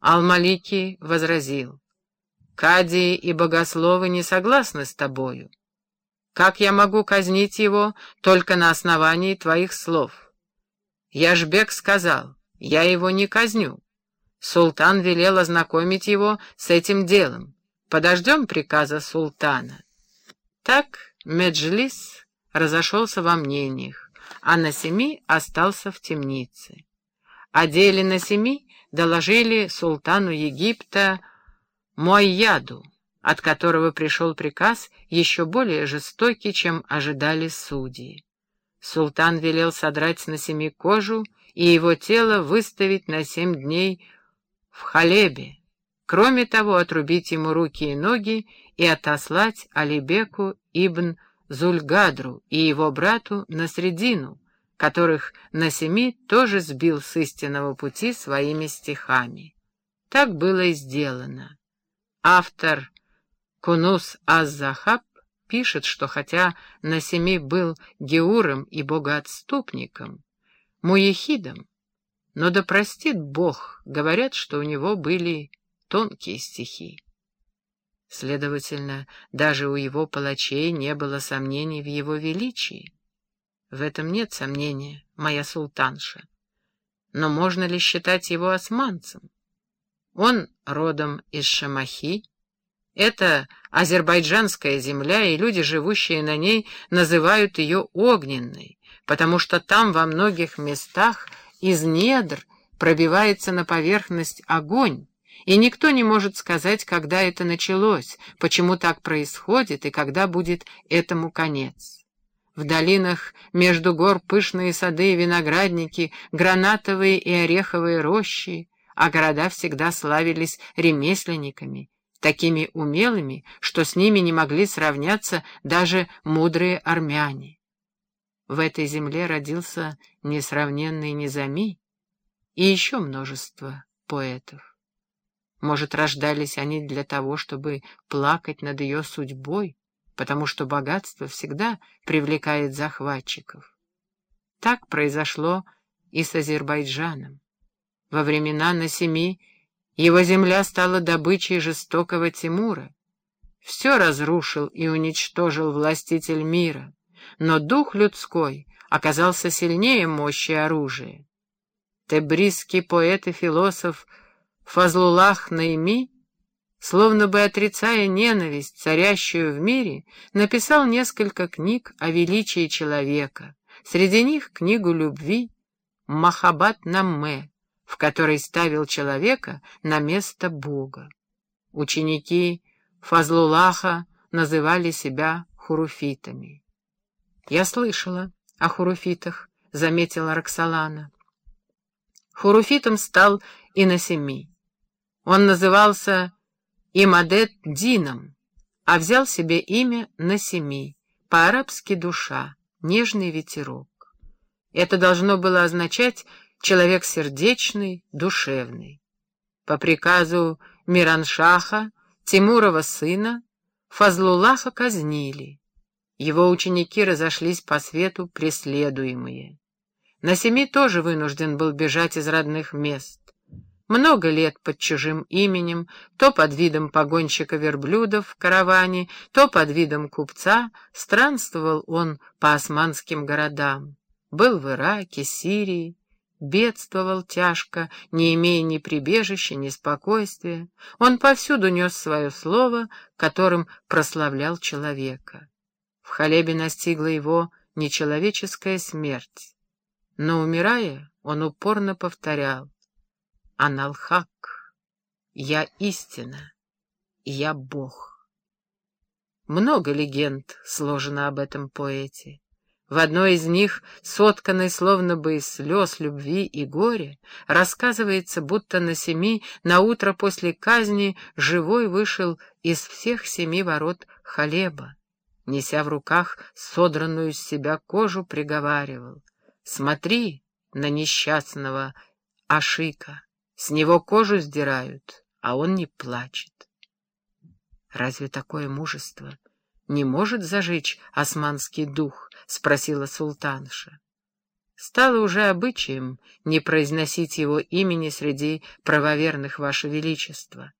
Ал-Малики возразил, «Кадии и богословы не согласны с тобою. Как я могу казнить его только на основании твоих слов?» Яшбек сказал, «Я его не казню». Султан велел ознакомить его с этим делом. Подождем приказа султана. Так Меджлис разошелся во мнениях, а Насеми остался в темнице. О деле Насеми доложили султану Египта Муайяду, от которого пришел приказ еще более жестокий, чем ожидали судьи. Султан велел содрать с Насеми кожу и его тело выставить на семь дней в Халебе, кроме того, отрубить ему руки и ноги и отослать Алибеку ибн Зульгадру и его брату на средину, которых Насеми тоже сбил с истинного пути своими стихами. Так было и сделано. Автор Кунус Az-Захаб пишет, что хотя Насеми был геуром и богоотступником, муехидом, но да простит Бог, говорят, что у него были тонкие стихи. Следовательно, даже у его палачей не было сомнений в его величии. В этом нет сомнения, моя султанша. Но можно ли считать его османцем? Он родом из Шамахи. Это азербайджанская земля, и люди, живущие на ней, называют ее огненной, потому что там во многих местах из недр пробивается на поверхность огонь, и никто не может сказать, когда это началось, почему так происходит и когда будет этому конец. В долинах между гор пышные сады и виноградники, гранатовые и ореховые рощи, а города всегда славились ремесленниками, такими умелыми, что с ними не могли сравняться даже мудрые армяне. В этой земле родился несравненный Низами и еще множество поэтов. Может, рождались они для того, чтобы плакать над ее судьбой, потому что богатство всегда привлекает захватчиков. Так произошло и с Азербайджаном. Во времена Насеми его земля стала добычей жестокого Тимура. Все разрушил и уничтожил властитель мира но дух людской оказался сильнее мощи оружия. Тебрисский поэт и философ Фазлулах Наими, словно бы отрицая ненависть, царящую в мире, написал несколько книг о величии человека, среди них книгу любви «Махабат Намме», в которой ставил человека на место Бога. Ученики Фазлулаха называли себя хуруфитами. «Я слышала о хуруфитах», — заметила Роксолана. Хуруфитом стал и на семи. Он назывался Имадет Дином, а взял себе имя Насеми, по-арабски душа, нежный ветерок. Это должно было означать человек сердечный, душевный. По приказу Мираншаха, Тимурова сына, Фазлулаха казнили. Его ученики разошлись по свету, преследуемые. Насеми тоже вынужден был бежать из родных мест. Много лет под чужим именем, то под видом погонщика верблюдов в караване, то под видом купца, странствовал он по османским городам. Был в Ираке, Сирии, бедствовал тяжко, не имея ни прибежища, ни спокойствия. Он повсюду нес свое слово, которым прославлял человека. В Халебе настигла его нечеловеческая смерть. Но, умирая, он упорно повторял «Аналхак, я истина, я Бог». Много легенд сложено об этом поэте. В одной из них, сотканной словно бы из слез, любви и горя, рассказывается, будто на семи, на утро после казни, живой вышел из всех семи ворот Халеба неся в руках содранную с себя кожу, приговаривал. «Смотри на несчастного Ашика, с него кожу сдирают, а он не плачет». «Разве такое мужество не может зажечь османский дух?» — спросила султанша. Стало уже обычаем не произносить его имени среди правоверных, Ваше Величество.